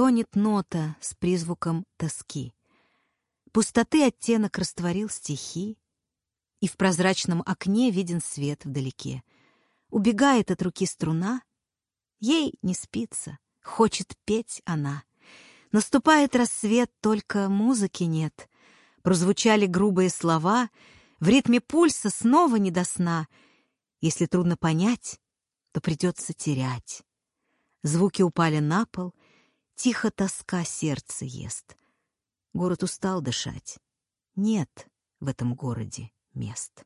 стонет нота с призвуком тоски. Пустоты оттенок растворил стихи, и в прозрачном окне виден свет вдалеке. Убегает от руки струна, ей не спится, хочет петь она. Наступает рассвет, только музыки нет. Прозвучали грубые слова, в ритме пульса снова не до сна. Если трудно понять, то придется терять. Звуки упали на пол, тихо тоска сердце ест. Город устал дышать. Нет в этом городе мест.